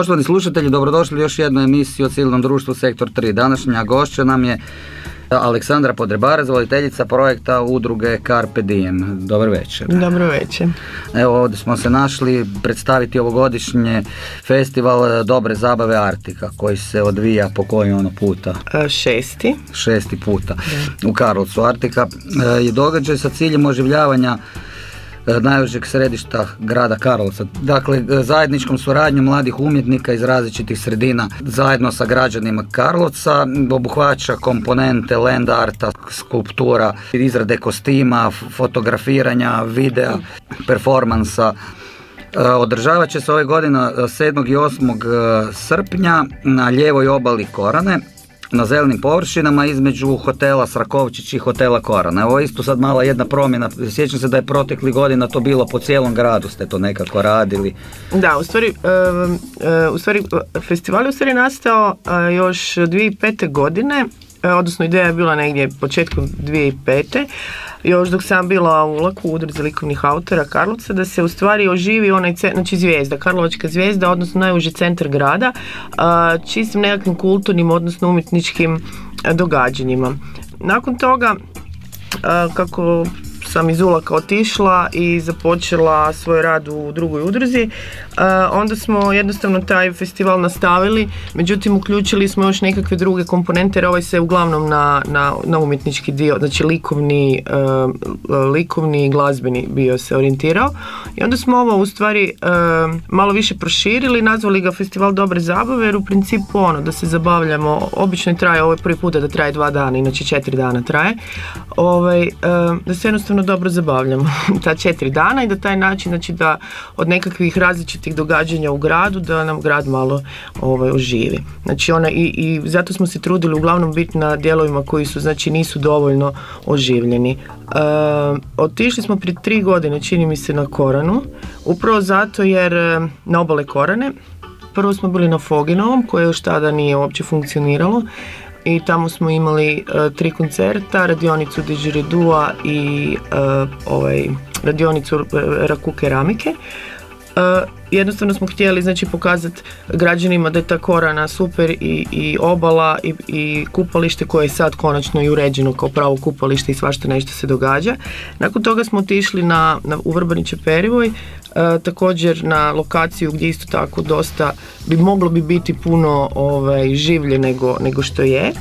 Poštovani slušatelji, dobrodošli u još jednu emisiju o civilnom društvu Sektor 3. Današnja gošća nam je Aleksandra Podrebara, voditeljica projekta udruge Carpe Diem. Dobar večer. Dobro večer. Evo ovdje smo se našli predstaviti ovogodišnje festival Dobre zabave Artika koji se odvija po koji ono puta? E, šesti. Šesti puta u Karlovcu. Artika e, je događaj sa ciljem oživljavanja E, najužeg središta grada Karlovca. Dakle, e, zajedničkom suradnjom mladih umjetnika iz različitih sredina zajedno sa građanima Karlovca obuhvaća komponente land arta, skulptura, izrade kostima, fotografiranja, videa, performansa, e, Održavat će se ove godine 7. i 8. srpnja na lijevoj obali Korane na zelenim površinama između hotela Srakovčić i hotela Korana. Evo isto sad mala jedna promjena. Sjećam se da je protekli godina to bilo po cijelom gradu ste to nekako radili. Da, u stvari, u stvari festival je u stvari nastao još 2005. godine E, odnosno ideja je bila negdje početkom 2005. Još dok sam bila u Ulaku u udruzi likovnih autora Karlovca, da se u stvari oživi onaj, znači zvijezda, Karlovačka zvijezda, odnosno najuži centar grada, čistim nekakvim kulturnim, odnosno umjetničkim događanjima. Nakon toga, kako sam iz Ulaka otišla i započela svoj rad u drugoj udruzi. E, onda smo jednostavno taj festival nastavili, međutim uključili smo još nekakve druge komponente jer ovaj se uglavnom na, na, na umjetnički dio, znači likovni, uh, likovni i glazbeni bio se orijentirao. I onda smo ovo u stvari malo više proširili, nazvali ga Festival dobre zabave jer u principu ono da se zabavljamo, obično traje, ovo prvi puta da traje dva dana, inače četiri dana traje, ovaj, da se jednostavno dobro zabavljamo ta četiri dana i da taj način, znači da od nekakvih različitih događanja u gradu, da nam grad malo ovaj, oživi. Znači ona i, i zato smo se trudili uglavnom biti na dijelovima koji su, znači nisu dovoljno oživljeni. E, otišli smo prije tri godine, čini mi se, na Koranu, upravo zato jer e, na obale Korane, Prvo smo bili na Foginovom koje još tada nije uopće funkcioniralo i tamo smo imali uh, tri koncerta, radionicu Dižiridua i uh, ovaj, radionicu uh, Raku keramike. Jednostavno smo htjeli znači pokazati građanima da je ta korana super i, i obala i, i kupalište koje je sad konačno i uređeno kao pravo kupalište i svašta nešto se događa. Nakon toga smo otišli na, na, u Vrbaniće Perivoj, E, također na lokaciju gdje isto tako dosta bi moglo bi biti puno ovaj, življe nego, nego što je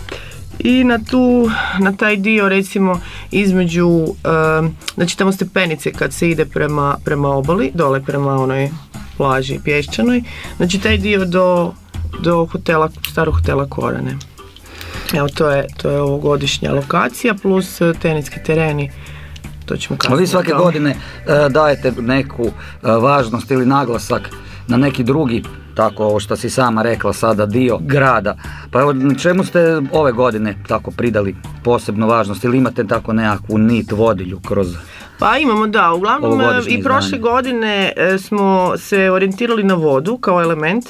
i na tu, na taj dio recimo između, znači tamo stepenice kad se ide prema, prema obali, dole prema onoj plaži pješčanoj, znači taj dio do, do hotela, starog hotela Korane. Evo to je, to je ovogodišnja lokacija plus teniski tereni to ćemo Vi svake godine uh, dajete neku uh, važnost ili naglasak na neki drugi tako ovo što si sama rekla sada dio grada. Pa evo, čemu ste ove godine tako pridali posebnu važnost ili imate tako nekakvu nit vodilju kroz pa imamo da, uglavnom e, i prošle godine smo se orijentirali na vodu kao element.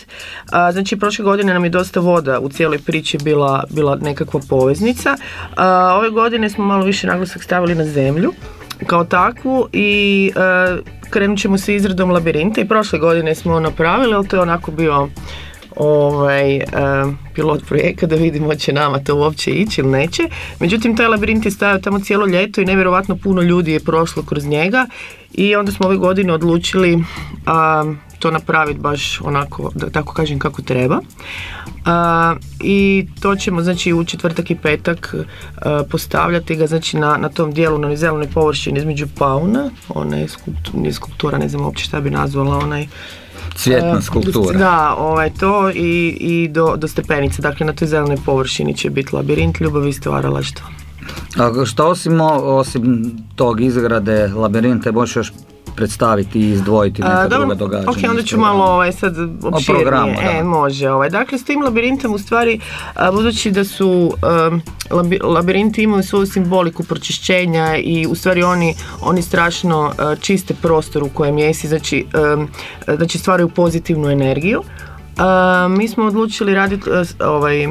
Znači prošle godine nam je dosta voda u cijeloj priči bila, bila nekakva poveznica. Ove godine smo malo više naglasak stavili na zemlju kao takvu i e, krenut ćemo sa izradom labirinta i prošle godine smo napravili, ali to je onako bio ovaj, e, pilot projekta da vidimo će nama to uopće ići ili neće. Međutim, taj labirint je stajao tamo cijelo ljeto i nevjerojatno puno ljudi je prošlo kroz njega i onda smo ove godine odlučili a, to napraviti baš onako, da tako kažem, kako treba. I to ćemo znači u četvrtak i petak postavljati ga znači na, na tom dijelu na zelenoj površini između pauna, ona je skulptura, skulptura, ne znam uopće šta bi nazvala, onaj Cvjetna skulptura. Da, ovaj, to i, i do, do stepenice. Dakle, na toj zelenoj površini će biti labirint ljubavi i stvaralaštva. A što osim, osim tog izgrade labirinta, možeš još predstaviti i izdvojiti neka A, druga događanja. Ok, onda ću malo ovaj, sad opširnije. E, može. Ovaj. Dakle, s tim labirintom u stvari, budući da su labirinti imaju svoju simboliku pročišćenja i u stvari oni, oni strašno čiste prostor u kojem jesi, znači, znači stvaraju pozitivnu energiju. mi smo odlučili raditi ovaj,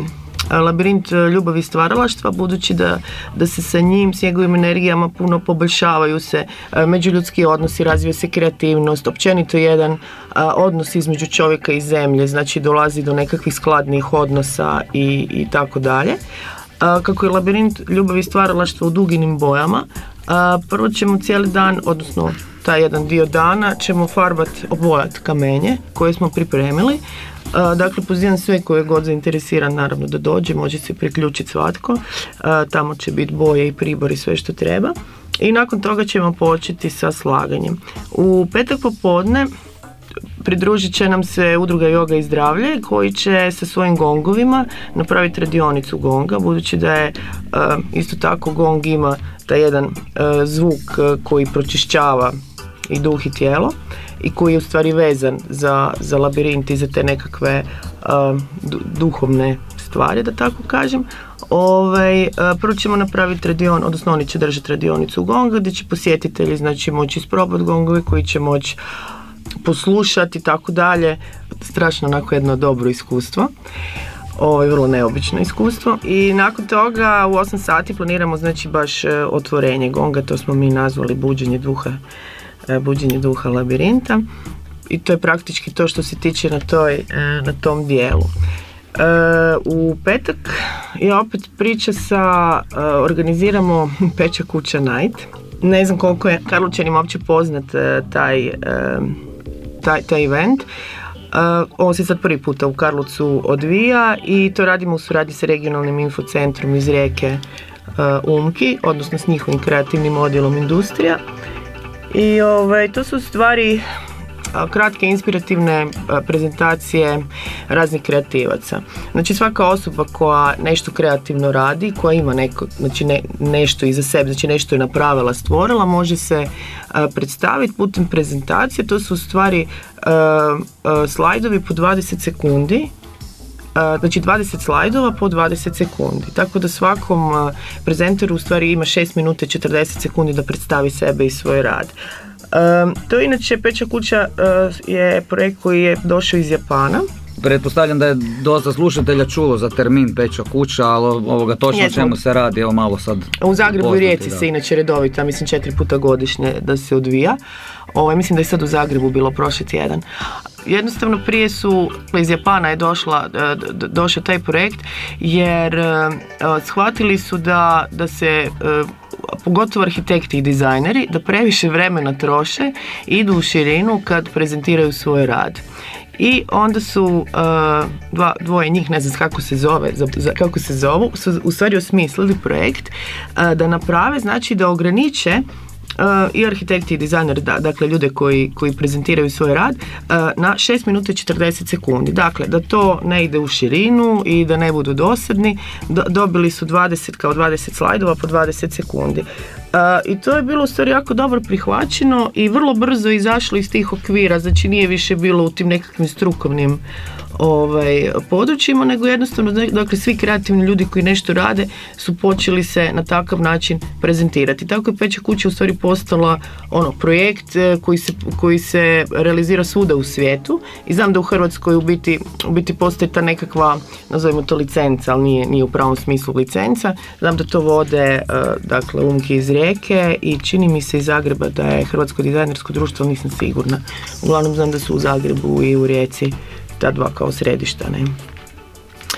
labirint ljubavi i stvaralaštva, budući da, da se sa njim, s njegovim energijama puno poboljšavaju se međuljudski odnosi, razvija se kreativnost, općenito jedan odnos između čovjeka i zemlje, znači dolazi do nekakvih skladnih odnosa i, i tako dalje. Kako je labirint ljubavi stvaralaštva u duginim bojama, prvo ćemo cijeli dan, odnosno taj jedan dio dana ćemo farbat, obojat kamenje koje smo pripremili. Dakle, pozivam sve koje god zainteresiran naravno da dođe, može se priključiti svatko. Tamo će biti boje i pribor i sve što treba. I nakon toga ćemo početi sa slaganjem. U petak popodne pridružit će nam se udruga Yoga i zdravlje koji će sa svojim gongovima napraviti radionicu gonga budući da je isto tako gong ima taj jedan zvuk koji pročišćava i duh i tijelo i koji je u stvari vezan za, za labirint i za te nekakve duhovne stvari, da tako kažem. Ovaj, prvo ćemo napraviti radion, odnosno oni će držati radionicu gonga gdje će posjetitelji znači moći isprobati gongovi koji će moći poslušati i tako dalje. Strašno onako jedno dobro iskustvo. Ovo je vrlo neobično iskustvo. I nakon toga u 8 sati planiramo znači baš e, otvorenje gonga, to smo mi nazvali buđenje duha buđenje duha labirinta i to je praktički to što se tiče na, toj, e, na tom dijelu. E, u petak je opet priča sa, organiziramo Peča kuća night. Ne znam koliko je Karlučanima uopće poznat taj, taj, taj event. Uh, ovo se sad prvi puta u Karlucu odvija i to radimo u suradnji sa regionalnim infocentrom iz rijeke Umki, odnosno s njihovim kreativnim odjelom industrija. I ovaj, to su stvari kratke inspirativne prezentacije raznih kreativaca. Znači svaka osoba koja nešto kreativno radi, koja ima neko, znači nešto iza sebe, znači nešto je napravila, stvorila, može se predstaviti putem prezentacije. To su u stvari slajdovi po 20 sekundi znači 20 slajdova po 20 sekundi. Tako da svakom prezenteru u stvari ima 6 minuta i 40 sekundi da predstavi sebe i svoj rad. To je inače Peča kuća je projekt koji je došao iz Japana. Pretpostavljam da je dosta slušatelja čulo za termin Peča kuća, ali ovoga točno o čemu se radi, evo malo sad. U Zagrebu i Rijeci se inače redovita, mislim četiri puta godišnje da se odvija. Ovaj, mislim da je sad u Zagrebu bilo prošli tjedan. Jednostavno prije su, iz Japana je došla, e, došao taj projekt jer e, shvatili su da, da se e, pogotovo arhitekti i dizajneri, da previše vremena troše, idu u širinu kad prezentiraju svoj rad. I onda su dva, dvoje njih, ne znam kako se zove, kako se zovu, su u stvari osmislili projekt da naprave, znači da ograniče i arhitekti i dizajner, da, dakle ljude koji, koji prezentiraju svoj rad, na 6 minuta i 40 sekundi. Dakle, da to ne ide u širinu i da ne budu dosadni, dobili su 20 kao 20 slajdova po 20 sekundi. I to je bilo u jako dobro prihvaćeno i vrlo brzo izašlo iz tih okvira, znači nije više bilo u tim nekakvim strukovnim ovaj, područjima, nego jednostavno dakle, svi kreativni ljudi koji nešto rade su počeli se na takav način prezentirati. Tako je Peća kuća u stvari postala ono, projekt eh, koji se, koji se realizira svuda u svijetu i znam da u Hrvatskoj u biti, u biti postoji ta nekakva, nazovimo to licenca, ali nije, nije u pravom smislu licenca. Znam da to vode eh, dakle, umki iz Rijeke i čini mi se iz Zagreba da je Hrvatsko dizajnersko društvo, nisam sigurna. Uglavnom znam da su u Zagrebu i u Rijeci ta dva kao središta. Ne?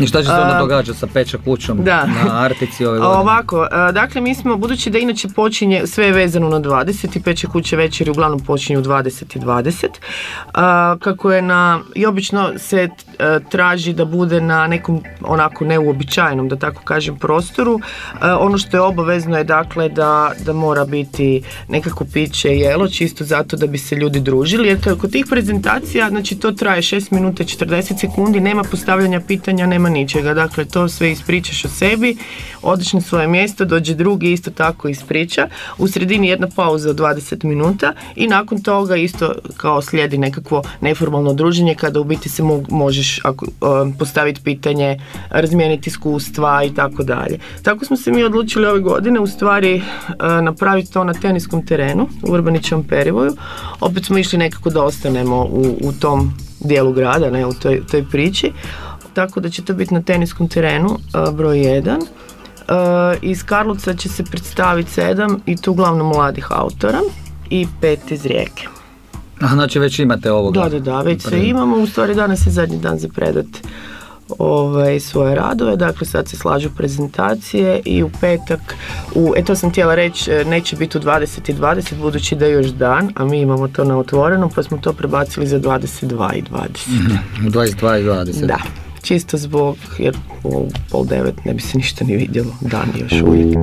I šta će se onda događati sa Peča kućom da. na Artici ove godine? Ovako, dakle mi smo, budući da inače počinje sve je vezano na 20 i Peće kuće večeri uglavnom počinju 20 i 20. Kako je na, i obično se traži da bude na nekom onako neuobičajenom, da tako kažem, prostoru. Ono što je obavezno je dakle da, da mora biti nekako piće i jelo, čisto zato da bi se ljudi družili. Jer kod tih prezentacija, znači to traje 6 minuta i 40 sekundi, nema postavljanja pitanja, nema ničega. Dakle, to sve ispričaš o sebi, odeš na svoje mjesto, dođe drugi, isto tako ispriča. U sredini jedna pauza od 20 minuta i nakon toga isto kao slijedi nekakvo neformalno druženje kada u biti se možeš ako, postaviti pitanje, razmijeniti iskustva i tako dalje. Tako smo se mi odlučili ove godine u stvari napraviti to na teniskom terenu u Urbanićevom perivoju. Opet smo išli nekako da ostanemo u, u tom dijelu grada, ne u toj, toj priči tako da će to biti na teniskom terenu, e, broj 1. Iz Karlovca će se predstaviti sedam i tu uglavnom mladih autora i pet iz Rijeke. Aha, znači već imate ovoga. Da, da, da, već sve imamo. U stvari danas je zadnji dan za predat ovaj, svoje radove, dakle sad se slažu prezentacije i u petak, u, e to sam htjela reći, e, neće biti u 20 i 20 budući da je još dan, a mi imamo to na otvorenom pa smo to prebacili za 22 i 20. Mm-hmm. U 22 i 20. Da, čisto zbog, jer u pol devet ne bi se ništa ni vidjelo, dan još uvijek.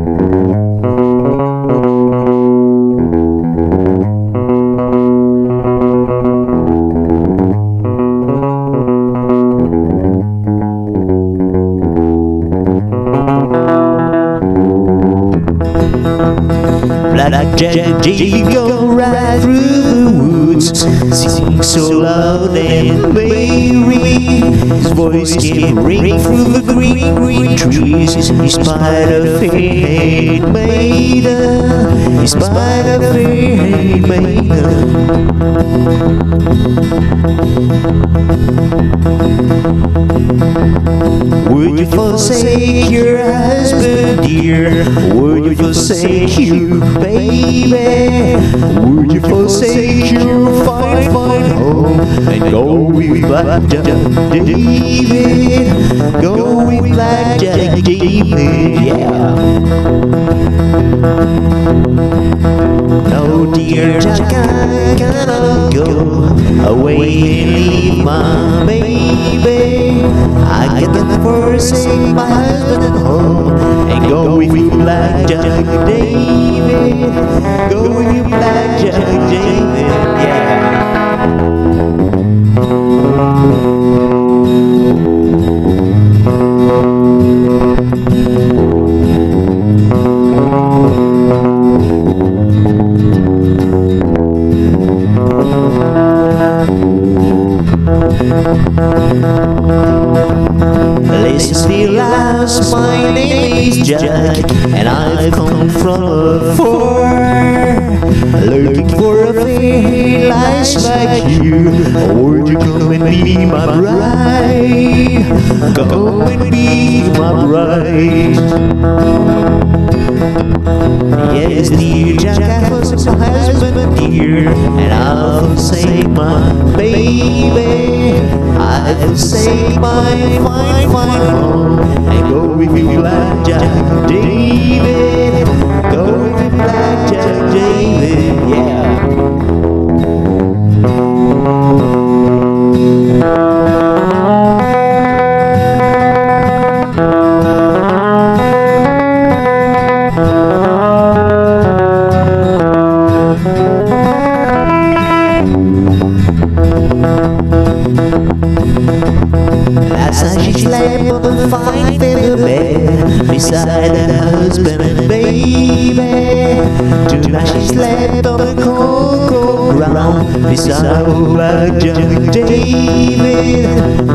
whiskey ring green in spite of fate maiden, in spite of fate maiden. Would you forsake your husband, dear? Would you forsake you, baby? Would you forsake your fine, fine home and go with Black Jack David? Go with Black Jack David, yeah. No, dear Jack, I cannot go away and leave my baby. I cannot forsake my husband at home and go with you, Black Jack David. Go with you, Black Jack David, yeah. Jack, and I've come from afar, looking for a life like you. Would you come and be my bride? Come and be my bride. Yes, dear Jack, I was my husband, dear, and I'll forsake my baby. I'll forsake my fine, fine home and go with you, Black Jack David. Go with you, Black Jack David, yeah.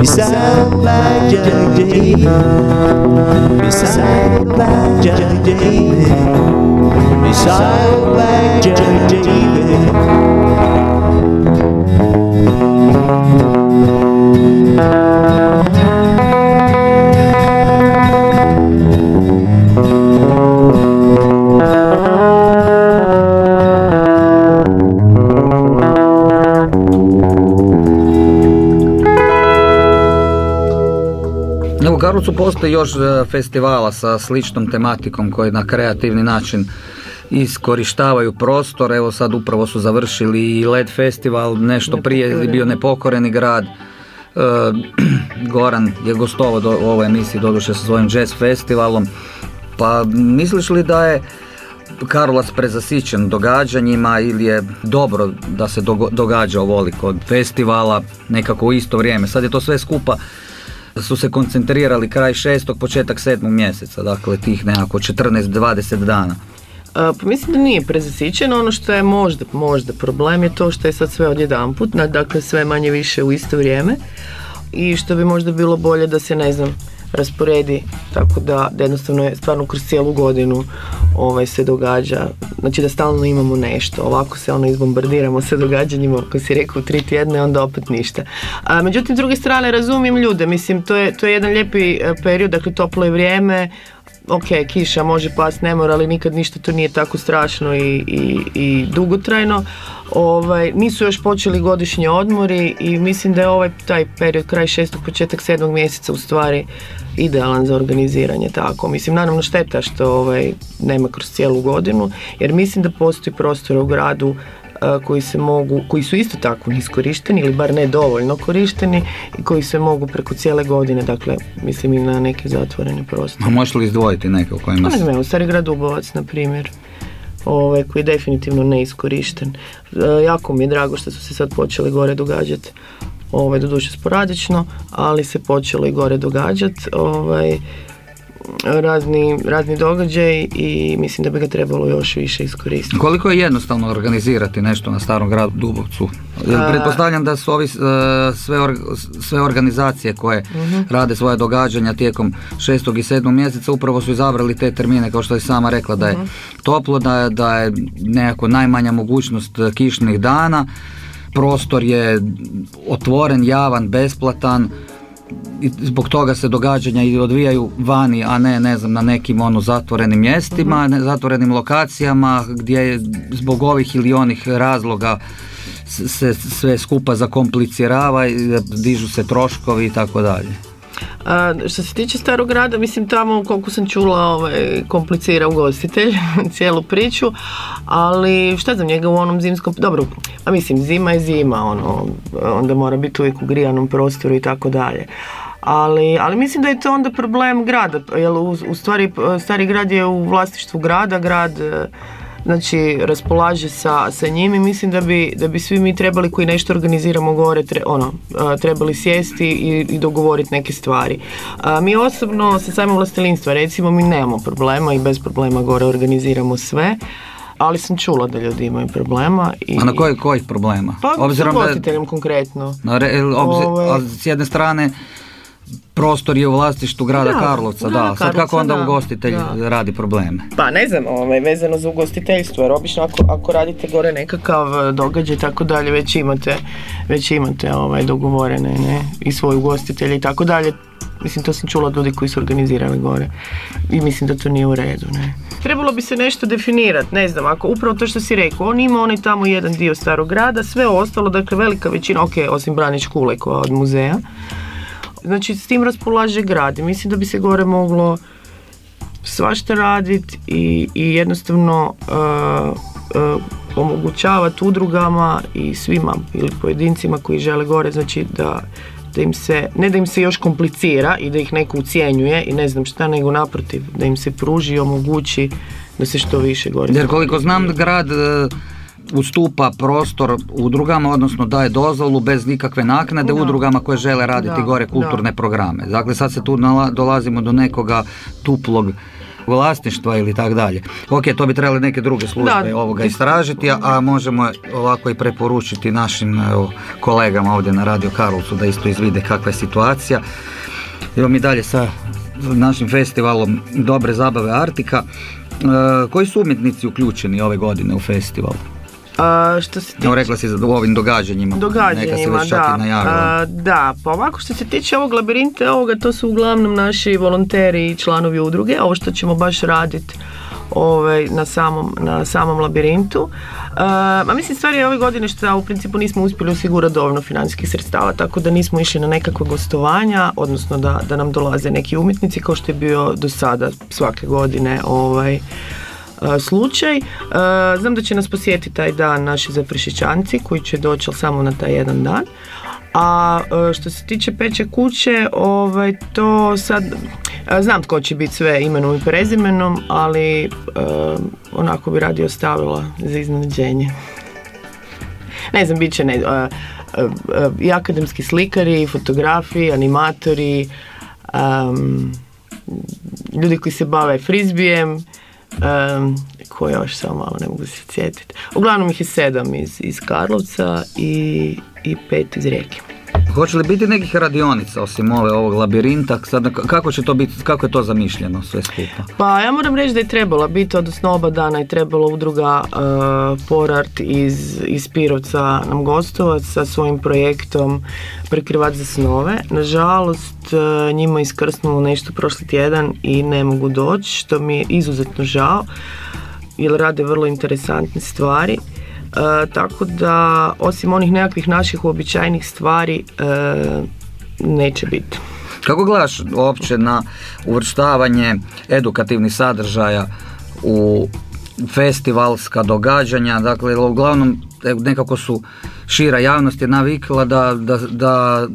Beside Black Jack David. Beside Black Jack. Karlovcu postoji još e, festivala sa sličnom tematikom koji na kreativni način iskorištavaju prostor. Evo sad upravo su završili i LED festival, nešto prije je bio Nepokoreni grad. E, Goran je gostovao do, u ovoj emisiji doduše sa svojim jazz festivalom. Pa misliš li da je Karlovac prezasićen događanjima ili je dobro da se događa ovoliko festivala nekako u isto vrijeme? Sad je to sve skupa su se koncentrirali kraj šestog, početak sedmog mjeseca, dakle tih nekako 14-20 dana. A, Pa mislim da nije prezasićeno, ono što je možda, možda problem je to što je sad sve odjedanput, dakle sve manje više u isto vrijeme i što bi možda bilo bolje da se, ne znam, rasporedi tako da, da jednostavno je stvarno kroz cijelu godinu ovaj, se događa, znači da stalno imamo nešto, ovako se ono izbombardiramo sa događanjima, ako si rekao tri tjedne, onda opet ništa. A, međutim, s druge strane, razumijem ljude, mislim, to je, to je jedan lijepi e, period, dakle, toplo je vrijeme, ok, kiša može past, ne mora, ali nikad ništa to nije tako strašno i, i, i dugotrajno. Ovaj, nisu još počeli godišnji odmori i mislim da je ovaj taj period, kraj šestog, početak sedmog mjeseca u stvari idealan za organiziranje tako. Mislim, naravno šteta što ovaj, nema kroz cijelu godinu, jer mislim da postoji prostor u gradu koji se mogu, koji su isto tako iskorišteni ili bar ne dovoljno korišteni i koji se mogu preko cijele godine, dakle mislim i na neke zatvorene prostore. A možeš li izdvojiti neke u kojima Pa ne znam, evo, Stari grad Dubovac, na primjer, ovaj, koji je definitivno neiskorišten. E, jako mi je drago što su se sad počeli gore događati, ovaj, doduše sporadično, ali se počelo i gore događati. Ovaj, razni, razni događaj i mislim da bi ga trebalo još više iskoristiti. Koliko je jednostavno organizirati nešto na starom gradu Dubovcu? A- Pretpostavljam da su ovi, e, sve, or- sve organizacije koje Mhm. rade svoje događanja tijekom šestog i sedmog mjeseca upravo su izabrali te termine kao što je sama rekla da je Mhm. toplo, da je, da je nekako najmanja mogućnost kišnih dana, prostor je otvoren, javan, besplatan, i zbog toga se događanja i odvijaju vani, a ne, ne znam, na nekim ono zatvorenim mjestima, ne, zatvorenim lokacijama gdje je zbog ovih ili onih razloga se sve skupa zakomplicirava i dižu se troškovi i tako dalje. A, što se tiče starog grada, mislim tamo koliko sam čula ovaj, komplicira ugostitelj cijelu priču, ali šta znam njega u onom zimskom, dobro, a mislim zima je zima, ono, onda mora biti uvijek u grijanom prostoru i tako dalje. Ali, ali mislim da je to onda problem grada, jer u, u stvari stari grad je u vlasništvu grada, grad znači raspolaže sa, sa njim i mislim da bi, da bi svi mi trebali koji nešto organiziramo gore tre- ono, trebali sjesti i, i dogovoriti neke stvari. A, mi osobno sa samim vlastelinstva recimo mi nemamo problema i bez problema gore organiziramo sve, ali sam čula da ljudi imaju problema. I, A na koji, kojih problema? Pa Obzirom s ugostiteljem konkretno. na re- obzi- Ovaj- a s jedne strane prostor je u vlasništvu grada Da, Karlovca, grada da. Sad kako Karlovca, onda da, ugostitelj da. radi probleme? Pa ne znam, ovaj, vezano za ugostiteljstvo, jer obično ako, ako radite gore nekakav e, događaj tako dalje, već imate, već imate ovaj, dogovorene ne, i svoj ugostitelj i tako dalje. Mislim, to sam čula od ljudi koji su organizirali gore i mislim da to nije u redu. Ne. Trebalo bi se nešto definirati, ne znam, ako upravo to što si rekao, on ima onaj tamo jedan dio starog grada, sve ostalo, dakle velika većina, ok, osim Branić Kulekova od muzeja, znači s tim raspolaže grad i mislim da bi se gore moglo svašta raditi i, i jednostavno uh, uh, omogućavati udrugama i svima ili pojedincima koji žele gore, znači da, da im se, ne da im se još komplicira i da ih neko ucijenjuje i ne znam šta, nego naprotiv, da im se pruži i omogući da se što više gore. Jer koliko znam grad e, ustupa prostor udrugama, odnosno daje dozvolu bez nikakve naknade udrugama koje žele raditi Da, gore kulturne da. programe. Dakle, sad se tu nala- dolazimo do nekoga tuplog vlasništva ili tak dalje. Ok, to bi trebali neke druge službe Da. ovoga istražiti, a, a možemo ovako i preporučiti našim evo, kolegama ovdje na Radio Karlovcu da isto izvide kakva je situacija. Evo mi dalje sa našim festivalom Dobre zabave Artika. E, koji su umjetnici uključeni ove godine u festival? A, što se tiče Evo rekla si za u ovim događanjima. Neka se događanjima, već čak da. i. A, da, pa ovako što se tiče ovog labirinta, ovoga, to su uglavnom naši volonteri i članovi udruge, ovo što ćemo baš raditi ovaj, na, samom, na samom labirintu. A, ma mislim, stvari je ove godine što u principu nismo uspjeli osigurati dovoljno financijskih sredstava, tako da nismo išli na nekakva gostovanja, odnosno da, da nam dolaze neki umjetnici kao što je bio do sada svake godine ovaj, slučaj. Znam da će nas posjetiti taj dan naši zapršićanci koji će doći samo na taj jedan dan. A e, što se tiče peće kuće, ovaj, to sad, e, znam tko će biti sve imenom i prezimenom, ali e, onako bi radije ostavila za iznenađenje. Ne znam, bit će ne, e, e, i akademski slikari, fotografi, animatori, em, ljudi koji se bave frizbijem, um, ko još samo malo ne mogu se sjetiti. Uglavnom ih je sedam iz, iz Karlovca i, i pet iz Rijeke. Hoće li biti nekih radionica osim ove ovog labirinta? Sad, kako će to biti, kako je to zamišljeno sve skupa? Pa ja moram reći da je trebala biti, odnosno oba dana je trebala udruga uh, Porart iz, iz Pirovca nam gostovat sa svojim projektom Prekrivač za snove. Nažalost, uh, njima iskrsnulo nešto prošli tjedan i ne mogu doći, što mi je izuzetno žao, jer rade vrlo interesantne stvari. Uh, tako da, osim onih nekakvih naših uobičajenih stvari, uh, neće biti. Kako gledaš uopće na uvrštavanje edukativnih sadržaja u festivalska događanja, dakle uglavnom e, nekako su šira javnost je navikla da, da, da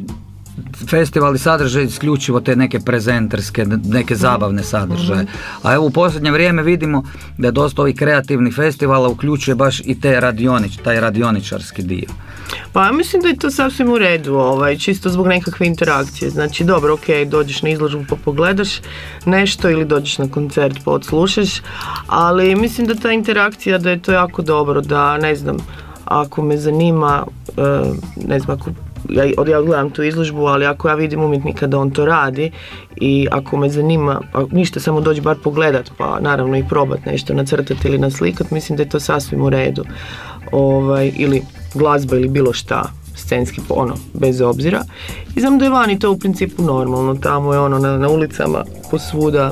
festivali sadrže isključivo te neke prezenterske, neke zabavne sadržaje. A evo u posljednje vrijeme vidimo da dosta ovih kreativnih festivala uključuje baš i te radionič, taj radioničarski dio. Pa ja mislim da je to sasvim u redu, ovaj, čisto zbog nekakve interakcije. Znači, dobro, ok, dođeš na izložbu pa pogledaš nešto ili dođeš na koncert pa odslušaš, ali mislim da ta interakcija da je to jako dobro, da ne znam, ako me zanima, e, ne znam, ako ja, ja gledam tu izložbu, ali ako ja vidim umjetnika da on to radi i ako me zanima, a ništa samo doći bar pogledat, pa naravno i probat nešto nacrtati ili naslikat, mislim da je to sasvim u redu. Ovaj, ili glazba ili bilo šta scenski ono, bez obzira. I znam da je vani to u principu normalno, tamo je ono na, na ulicama posvuda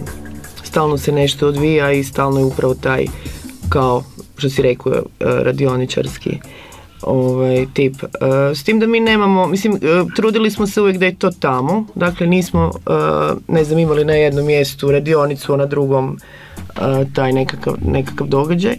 stalno se nešto odvija i stalno je upravo taj kao što si rekao e, radioničarski ovaj tip. E, s tim da mi nemamo, mislim, e, trudili smo se uvijek da je to tamo, dakle nismo, e, ne znam, imali na jednom mjestu radionicu, a na drugom taj nekakav, nekakav događaj,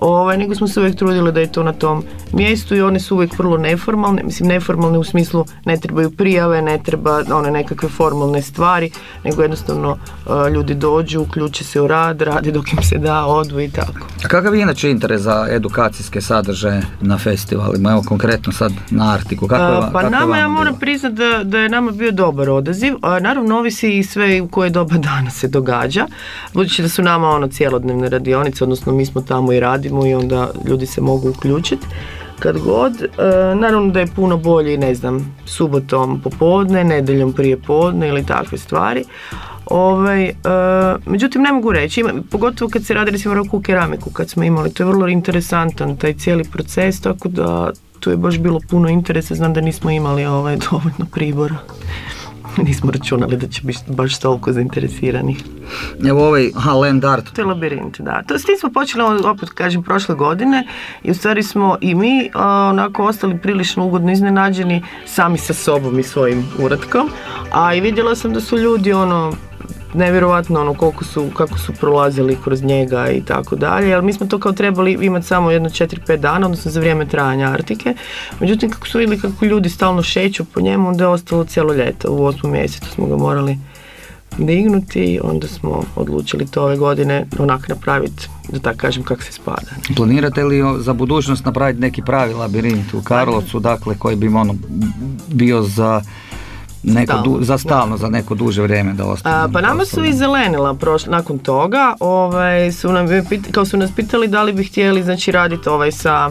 ovaj, nego smo se uvijek trudili da je to na tom mjestu i one su uvijek vrlo neformalne, mislim neformalne u smislu ne trebaju prijave, ne treba one nekakve formalne stvari, nego jednostavno e, ljudi dođu, uključe se u rad, rade dok im se da, odu i tako. A kakav je inače interes za edukacijske sadržaje na festivalima? Evo konkretno sad na Artiku. Kako je, va- pa kako je nama ja vama moram priznati da, da je nama bio dobar odaziv, a naravno ovisi i sve u koje doba dana se događa, budući da su nama ono cijelodnevne radionice, odnosno mi smo tamo i radimo i onda ljudi se mogu uključiti kad god. E, naravno da je puno bolje, ne znam, subotom popodne, nedeljom prije podne ili takve stvari. Ovaj, e, međutim, ne mogu reći, ima, pogotovo kad se radi recimo roku keramiku, kad smo imali, to je vrlo interesantan taj cijeli proces, tako da tu je baš bilo puno interesa, znam da nismo imali ovaj, dovoljno pribora. Nismo računali da će biti baš toliko zainteresiranih. Evo ovaj, aha, Land Art. To je labirint, da. To s tim smo počeli, opet kažem, prošle godine i u stvari smo i mi a, onako ostali prilično ugodno iznenađeni sami sa sobom i svojim uratkom, a i vidjela sam da su ljudi ono nevjerojatno ono koliko su, kako su prolazili kroz njega i tako dalje, ali mi smo to kao trebali imati samo jedno 4-5 dana, odnosno za vrijeme trajanja Artike. Međutim, kako su vidjeli kako ljudi stalno šeću po njemu, onda je ostalo cijelo ljeto. U osmom mjesecu smo ga morali dignuti onda smo odlučili to ove godine onak napraviti, da tako kažem, kako se spada. Planirate li za budućnost napraviti neki pravi labirint u Karlovcu, dakle koji bi ono bio za neko Stalno. du- za stalno, za neko duže vrijeme da ostane? Pa nama su i zelenila prošle, nakon toga, ovaj, su nam, kao su nas pitali da li bi htjeli znači, raditi ovaj sa,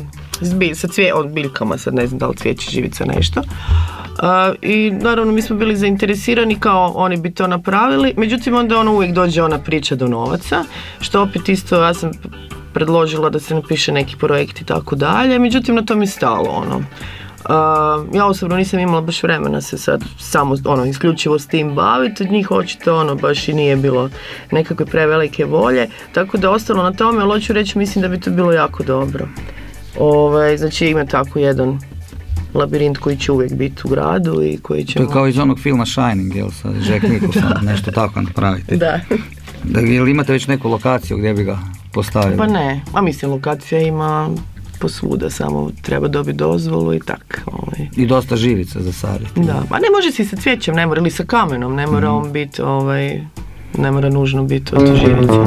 sa cvije, od biljkama, sad ne znam da li cvijeće živica nešto. A, I naravno mi smo bili zainteresirani kao oni bi to napravili, međutim onda ono uvijek dođe ona priča do novaca, što opet isto ja sam predložila da se napiše neki projekt i tako dalje, međutim na to mi je stalo ono. Uh, ja osobno nisam imala baš vremena se sad samo ono isključivo s tim baviti, od njih očito ono baš i nije bilo nekakve prevelike volje, tako da ostalo na tome, ali hoću reći mislim da bi to bilo jako dobro. Ovaj, znači ima tako jedan labirint koji će uvijek biti u gradu i koji će... To je kao iz onog filma Shining, jel sad, Jack Nicholson, nešto tako napraviti. Da. Da, jel imate već neku lokaciju gdje bi ga postavili? Pa ne, a mislim lokacija ima posvuda, samo treba dobiti dozvolu i tak. Ovaj. I dosta živica za saditi. Da, pa ne može se i sa cvijećem, ne mora, ili sa kamenom, ne mora on biti, ovaj, ne mora nužno biti od živice.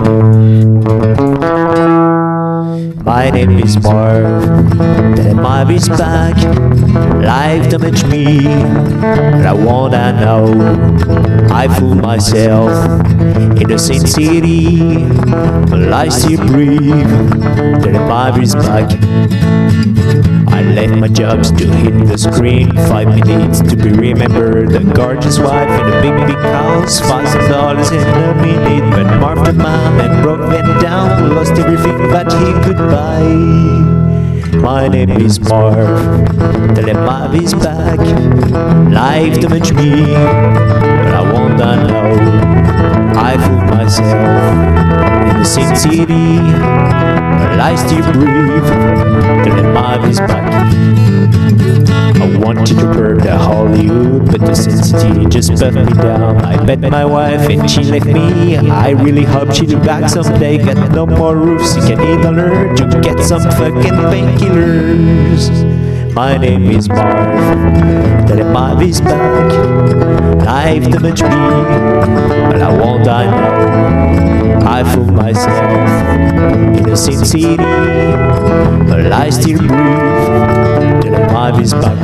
My name is Marv. Then my is back. Life damaged me, but I wanna know. I fool myself in the same city, but I still breathe. Then my is back. I left my jobs to hit the screen. Five minutes to be remembered. The gorgeous wife in the big, big house. Thousand dollars in a minute. But Marv the mom and broke them down. Lost everything that he could buy. My name is Marv. Tell him Marv is back. Life damaged me, but I wanna know. I fooled myself in the same city, but I still breathe. Tell him Marv is back. I wanted to burn the Hollywood, but the sensitivity just buffed me down. I met my wife and she left me. I really hope she'll be back someday. Got no more roofs, you can even learn to get some fucking painkillers. My name is Marv, that Marv is back. Damaged me, but I won't die now. I fool myself in the same city, but I still breathe. That Marv is back.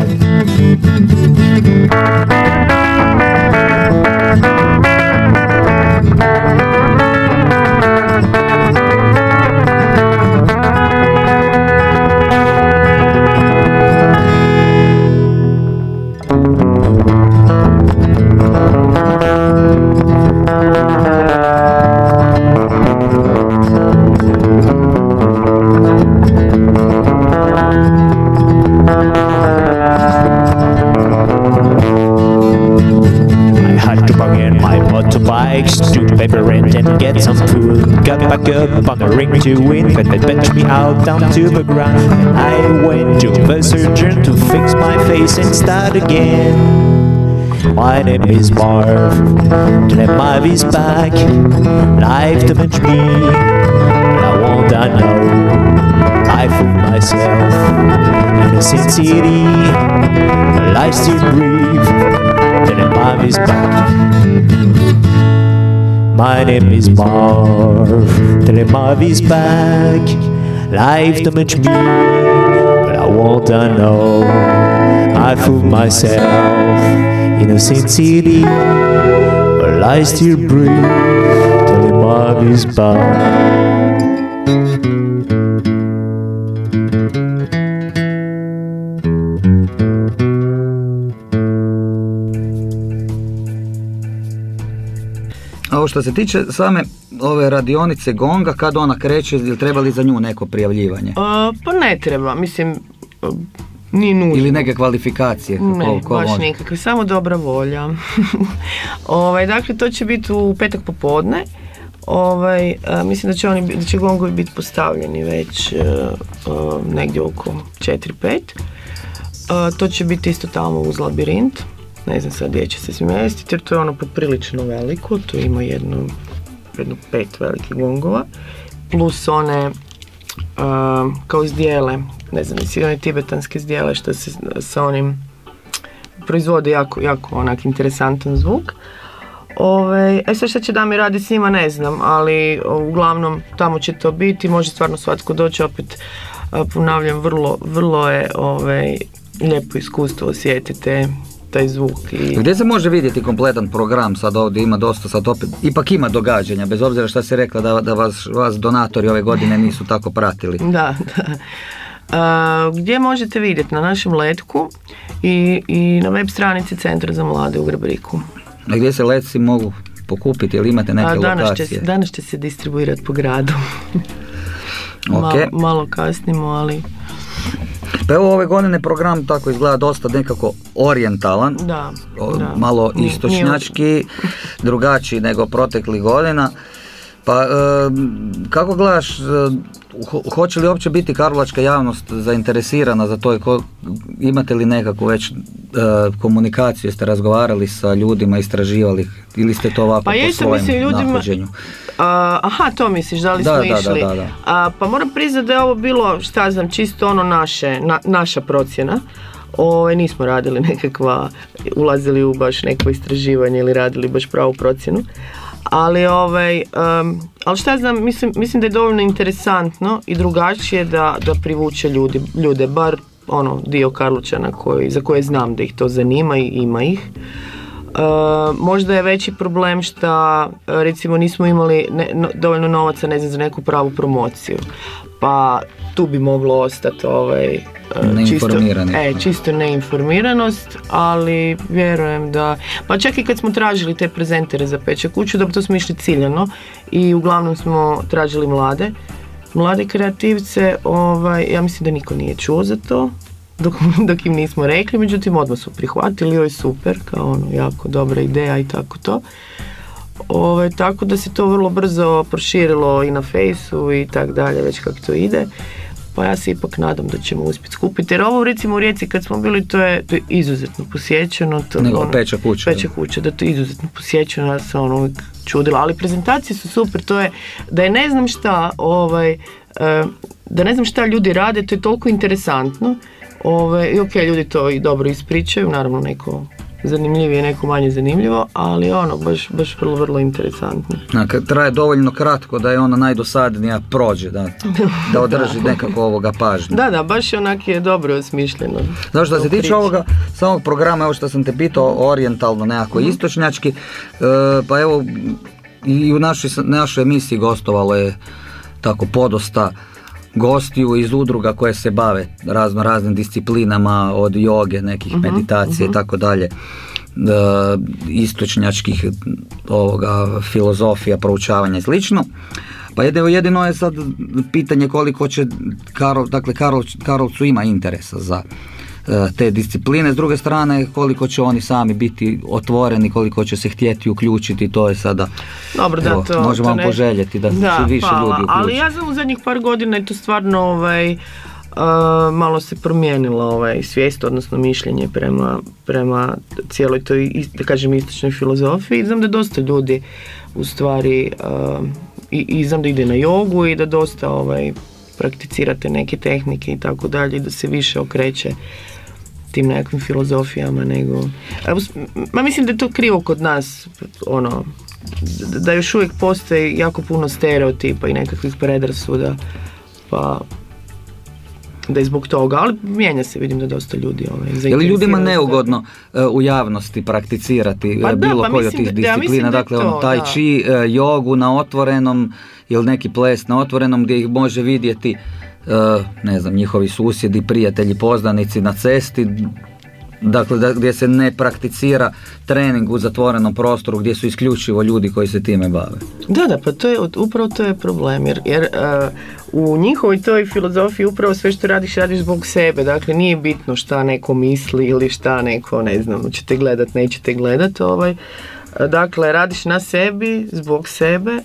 To win, but they benched me out down to the ground. I went to the surgeon to fix my face and start again. My name is Marv, and Marv is back. Life to damaged me, but I won't I know. I fooled myself in a same city, I still breathe. Then Marv is back. My name is Marv. Then Marv is back. Life damaged me, but I won't I know. I fooled myself in a city, but I still breathe. Till Marv is back. Što se tiče same ove radionice Gonga, kad ona kreće, ili treba li za nju neko prijavljivanje? A, pa ne treba, mislim, nije nužno. Ili neke kvalifikacije? Ne, ko, ko baš može? nikakve, samo dobra volja. ovaj, dakle, to će biti u petak popodne. Ovaj, a, mislim da će, oni, da će gongovi biti postavljeni već e, e, negdje oko 4-5. A, to će biti isto tamo uz labirint. Ne znam sad gdje će se smjestiti jer to je ono poprilično veliko. Tu ima jednu, jednu pet velikih gongova. Plus one a, kao zdjele, ne znam, jesi one tibetanske zdjele što se sa onim proizvode jako, jako onak interesantan zvuk. Ove, e sad šta će Damir radi s njima ne znam, ali uglavnom tamo će to biti, može stvarno svatko doći opet, ponavljam, vrlo, vrlo je ovaj, lijepo iskustvo, osjetite taj zvuk i Gdje se može vidjeti kompletan program, sad ovdje ima dosta, sad opet, ipak ima događanja, bez obzira šta si rekla da, da vas, vas donatori ove godine nisu tako pratili. Da, da. A, gdje možete vidjeti? Na našem letku i, i na web stranici Centra za mlade u Grabriku. A gdje se letci mogu pokupiti, ili imate neke A, danas, će, lokacije? se- danas će se distribuirati po gradu. Ok. malo, malo kasnimo, ali Pa evo ove godine program tako izgleda dosta nekako orijentalan, da. o, da. malo Nije- istočnjački, drugačiji nego proteklih godina. Pa e, kako gledaš, e, ho- hoće li uopće biti karlovačka javnost zainteresirana za to ko- imate li nekakvu već e, komunikaciju, jeste razgovarali sa ljudima, istraživali ili ste to ovako Pa po svojem mislim, ljudima- nahođenju? Aha, to misliš, da li Da, smo da, išli? da, da. A, pa moram priznati da je ovo bilo, šta znam, čisto ono naše, na- naša procjena. Ove, nismo radili nekakva, ulazili u baš neko istraživanje ili radili baš pravu procjenu. Ali, ovaj, em, ali šta znam, mislim, mislim da je dovoljno interesantno i drugačije da, da privuče ljudi, ljude, bar ono dio Karlučana koji, za koje znam da ih to zanima i ima ih. E, možda je veći problem što recimo nismo imali ne- no- dovoljno novaca ne znam, za neku pravu promociju. Pa tu bi moglo ostati ovaj, e. Čisto, e, čisto neinformiranost, ali vjerujem da... Pa čak i kad smo tražili te prezentere za Peče kuću, da to smo išli ciljano i uglavnom smo tražili mlade. Mlade kreativce, ovaj, ja mislim da niko nije čuo za to, dok, dok im nismo rekli, međutim odmah su prihvatili, je super, kao ono, jako dobra ideja i tako to. Ove, tako da se to vrlo brzo proširilo i na fejsu i tak dalje, već kako to ide. Pa ja se ipak nadam da ćemo uspjeti skupiti. Jer ovo recimo u Rijeci kad smo bili, to je, to je izuzetno posjećeno. To, Nego ono, Peča kuća. Peća kuća, da to je izuzetno posjećeno, ja sam ono uvijek čudila, ali prezentacije su super, to je, da je ne znam šta, ovaj, e, da ne znam šta ljudi rade, to je toliko interesantno, ovaj, i ok, ljudi to i dobro ispričaju, naravno neko zanimljivije, neko manje zanimljivo, ali ono, baš, baš vrlo, vrlo interesantno. A kad traje dovoljno kratko da je ona najdosadnija prođe, da, da održi nekako ovoga pažnju. Da, da, baš je onak je dobro osmišljeno. Znaš, što se tiče ovoga samog programa, evo što sam te pitao, orijentalno nekako Mhm. istočnjački, e, pa evo i u našoj, našoj emisiji gostovalo je tako podosta gostiju iz udruga koje se bave razno raznim disciplinama od joge, nekih Mhm, meditacije i tako dalje istočnjačkih ovoga filozofija, proučavanja i slično. Pa jedino, jedino je sad pitanje koliko će Karol, dakle Karol, Karolcu ima interesa za te discipline, s druge strane koliko će oni sami biti otvoreni, koliko će se htjeti uključiti, to je sada Dobro, da, evo, to, možemo to vam ne- poželjeti da, se više ljudi uključi. Ali ja znam u zadnjih par godina je to stvarno ovaj, a, malo se promijenila ovaj, svijest, odnosno mišljenje prema, prema cijeloj toj, da kažem, istočnoj filozofiji. Znam da dosta ljudi u stvari, a, i, i znam da ide na jogu i da dosta ovaj, prakticirate neke tehnike i tako dalje i da se više okreće tim nekakvim filozofijama nego... Ma mislim da je to krivo kod nas, ono, da još uvijek postoji jako puno stereotipa i nekakvih predrasuda, pa da je zbog toga, ali mijenja se, vidim da dosta ljudi ovaj, Je li ljudima to. neugodno e, u javnosti prakticirati Pa e, da, bilo pa koju od tih ja disciplina, da je dakle to, ono tai da. chi, e, jogu na otvorenom ili neki ples na otvorenom gdje ih može vidjeti ne znam, njihovi susjedi, prijatelji, poznanici na cesti, dakle da, gdje se ne prakticira trening u zatvorenom prostoru gdje su isključivo ljudi koji se time bave. Da, da, pa to je, upravo to je problem, jer, jer e, u njihovoj toj filozofiji upravo sve što radiš, radiš zbog sebe, dakle nije bitno šta neko misli ili šta neko, ne znam, ćete gledat, nećete gledat, ovaj, E, dakle radiš na sebi, zbog sebe,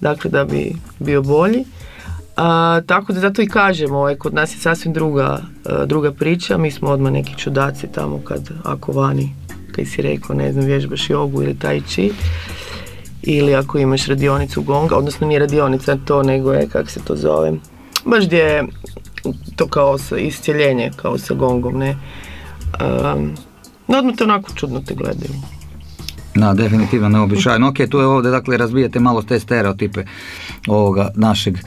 dakle da bi bio bolji. A, tako da zato i kažem, ovaj, kod nas je sasvim druga, e, druga priča, mi smo odmah neki čudaci tamo kad, ako vani, kaj si rekao, ne znam, vježbaš jogu ili tai chi, ili ako imaš radionicu gonga, odnosno nije radionica to, nego je, kak se to zove, baš gdje je to kao sa iscjeljenje, kao sa gongom, ne. Um, no odmah te onako čudno te gledaju. Da, definitivno neobičajno. Ok, tu je ovdje, dakle, razbijete malo te stereotipe ovoga našeg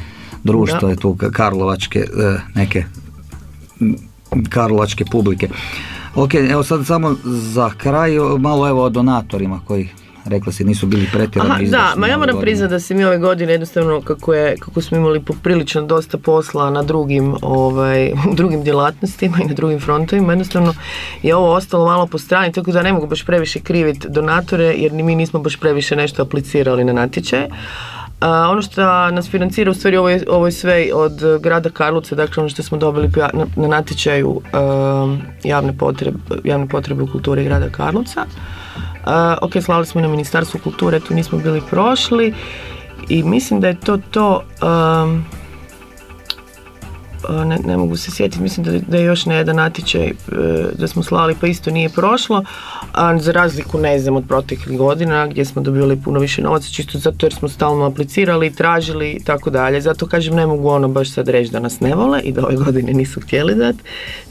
društva, Da. je tu ka- karlovačke e, neke karlovačke publike. Ok, evo sad samo za kraj, malo evo o donatorima koji, rekla si, nisu bili pretjerano Aha, da, ma ja moram priznati da se mi ove godine jednostavno kako, je, kako smo imali poprilično dosta posla na drugim, ovaj, u drugim djelatnostima i na drugim frontovima, jednostavno je ovo ostalo malo po strani, tako da ne mogu baš previše kriviti donatore jer ni mi nismo baš previše nešto aplicirali na natječaje. A, ono što nas financira u stvari ovo je, ovo je sve od grada Karlovca, dakle ono što smo dobili na, na natječaju um, javne, potrebe, javne potrebe u kulturi grada Karlovca. Uh, ok, slali smo na Ministarstvo kulture, tu nismo bili prošli i mislim da je to to, um, ne, ne mogu se sjetiti, mislim da, da je još na jedan natječaj uh, da smo slali pa isto nije prošlo, a za razliku ne znam od proteklih godina gdje smo dobili puno više novaca čisto zato jer smo stalno aplicirali, tražili i tako dalje. Zato kažem ne mogu ono baš sad reći da nas ne vole i da ove godine nisu htjeli dati,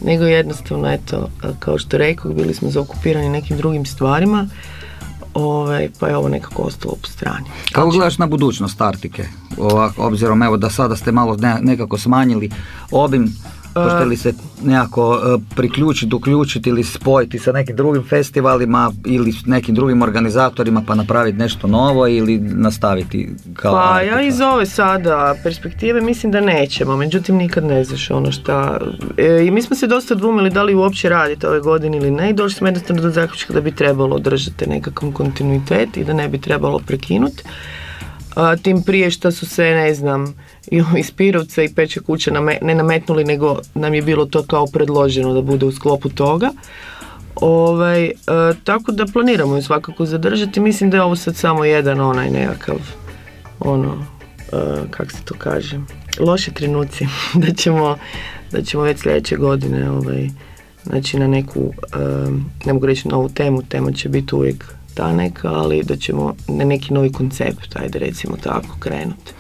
nego jednostavno eto, kao što rekao, bili smo zaokupirani nekim drugim stvarima Ovaj, pa je ovo nekako ostalo po strani. Kako gledaš na budućnost Artike? Obzirom evo da sada ste malo ne- nekako smanjili obim, hoćete li se nekako e, priključiti, uključiti ili spojiti sa nekim drugim festivalima ili s nekim drugim organizatorima pa napraviti nešto novo ili nastaviti kao Pa Artika? ja iz ove sada perspektive mislim da nećemo, međutim nikad ne znaš ono šta. E, I mi smo se dosta dvumili da li uopće radite ove godine ili ne i došli smo jednostavno do zaključka da bi trebalo održati nekakav kontinuitet i da ne bi trebalo prekinuti. Tim prije što su se, ne znam, i Pirovca i Peče kuće ne nametnuli, nego nam je bilo to kao predloženo da bude u sklopu toga. Ovaj, tako da planiramo ju svakako zadržati. Mislim da je ovo sad samo jedan onaj nekakav ono, kako se to kaže, loši trenuci, da ćemo, da ćemo već sljedeće godine ovaj, znači na neku, ne mogu reći novu temu, tema će biti uvijek ta neka, ali da ćemo na neki novi koncept, ajde recimo tako, krenuti.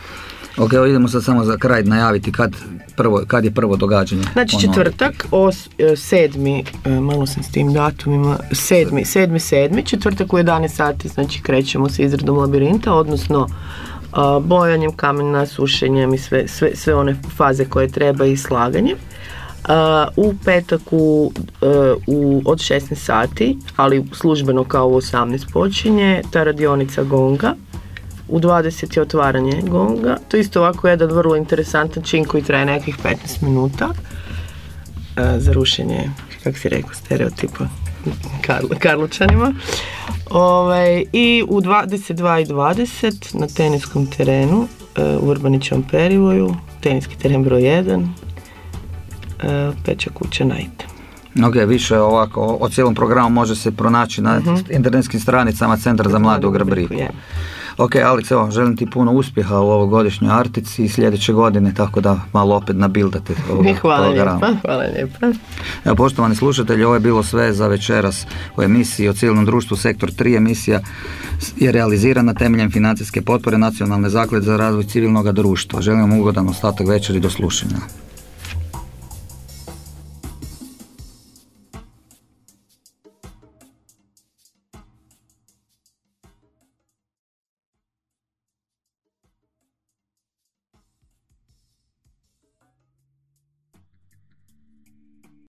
Ok, evo idemo sad samo za kraj najaviti kad, prvo, kad je prvo događanje. Znači Ono, četvrtak, os, e, sedmi, e, malo sam s tim datumima, sedmi, sedmi, sedmi, četvrtak u 11 sati, znači krećemo sa izradom labirinta, odnosno bojanjem, kamena, sušenjem i sve, sve, sve one faze koje treba i slaganjem. U petak u, e, u, od 16 sati, ali službeno kao u 18 počinje, ta radionica gonga, u 20 je otvaranje gonga. To je isto ovako jedan vrlo interesantan čin koji traje nekih 15 minuta e, za rušenje, kako si rekao, stereotipa Karlo, Karlovčanima. Ovaj, I u 22 i 20 na teniskom terenu e, u Urbanićevom perivoju, teniski teren broj 1, e, Peča kuća Night. Ok, više ovako, o, cijelom programu može se pronaći na Mhm. internetskim stranicama Centra za mlade u Grabriku. Je. Ok, Alex, evo, želim ti puno uspjeha u ovogodišnjoj Artici i sljedeće godine, tako da malo opet nabildate ovog Hvala programa. lijepa, hvala lijepa. Evo, poštovani slušatelji, ovo je bilo sve za večeras u emisiji o civilnom društvu Sektor 3. Emisija je realizirana temeljem financijske potpore Nacionalne zaklade za razvoj civilnog društva. Želim vam ugodan ostatak večeri do slušanja.